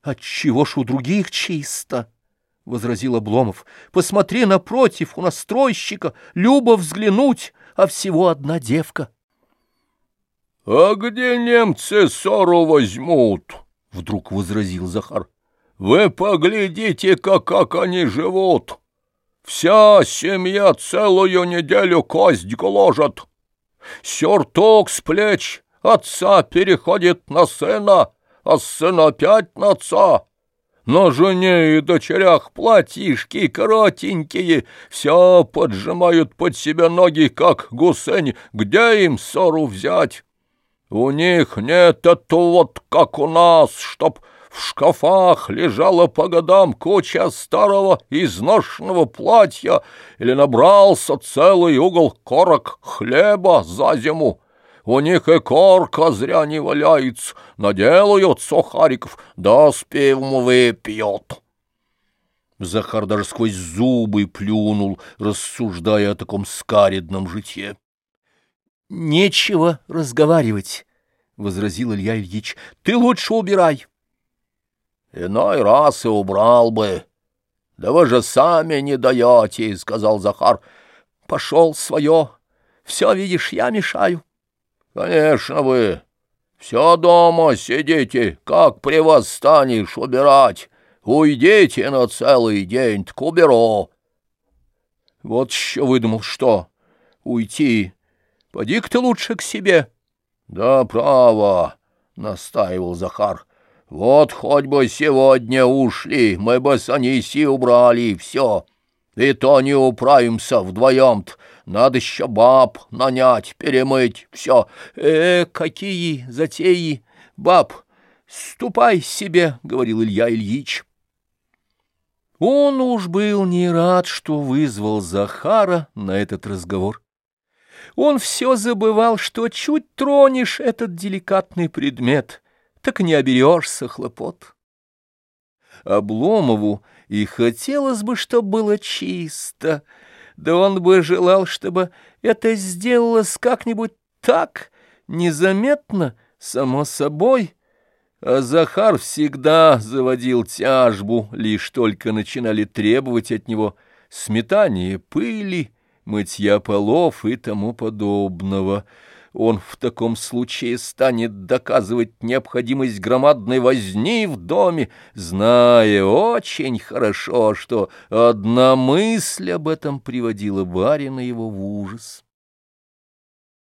— Отчего ж у других чисто? — возразил Обломов. — Посмотри напротив, у настройщика, любо взглянуть, а всего одна девка. — А где немцы ссору возьмут? — вдруг возразил Захар. — Вы поглядите-ка, как они живут. Вся семья целую неделю кость гложет. Сюртук с плеч отца переходит на сына, а сына опять на жене и дочерях платьишки коротенькие, все поджимают под себя ноги, как гусень. Где им ссору взять? У них нет это вот, как у нас, чтоб в шкафах лежала по годам куча старого изношенного платья или набрался целый угол корок хлеба за зиму. У них и корка зря не валяется, наделают сухариков, да с пивом выпьет. Захар даже сквозь зубы плюнул, рассуждая о таком скаредном житье. — Нечего разговаривать, — возразил Илья Ильич. — Ты лучше убирай. — Иной раз и убрал бы. — Да вы же сами не даете, — сказал Захар. — Пошел свое. Все, видишь, я мешаю. — Конечно вы. Все дома сидите, как при восстанешь убирать. Уйдите на целый день, так уберу. Вот еще выдумал, что? Уйти. Поди-ка ты лучше к себе. Да, право, настаивал Захар. Вот хоть бы сегодня ушли, мы бы с Аниси убрали, и все. И то не управимся вдвоем-то. Надо еще баб нанять, перемыть, все. Э, какие затеи, баб, ступай себе, — говорил Илья Ильич. Он уж был не рад, что вызвал Захара на этот разговор. Он все забывал, что чуть тронешь этот деликатный предмет, так не оберешься хлопот. Обломову и хотелось бы, чтобы было чисто — да он бы желал, чтобы это сделалось как-нибудь так, незаметно, само собой. А Захар всегда заводил тяжбу, лишь только начинали требовать от него сметания пыли, мытья полов и тому подобного — он в таком случае станет доказывать необходимость громадной возни в доме, зная очень хорошо, что одна мысль об этом приводила барина его в ужас.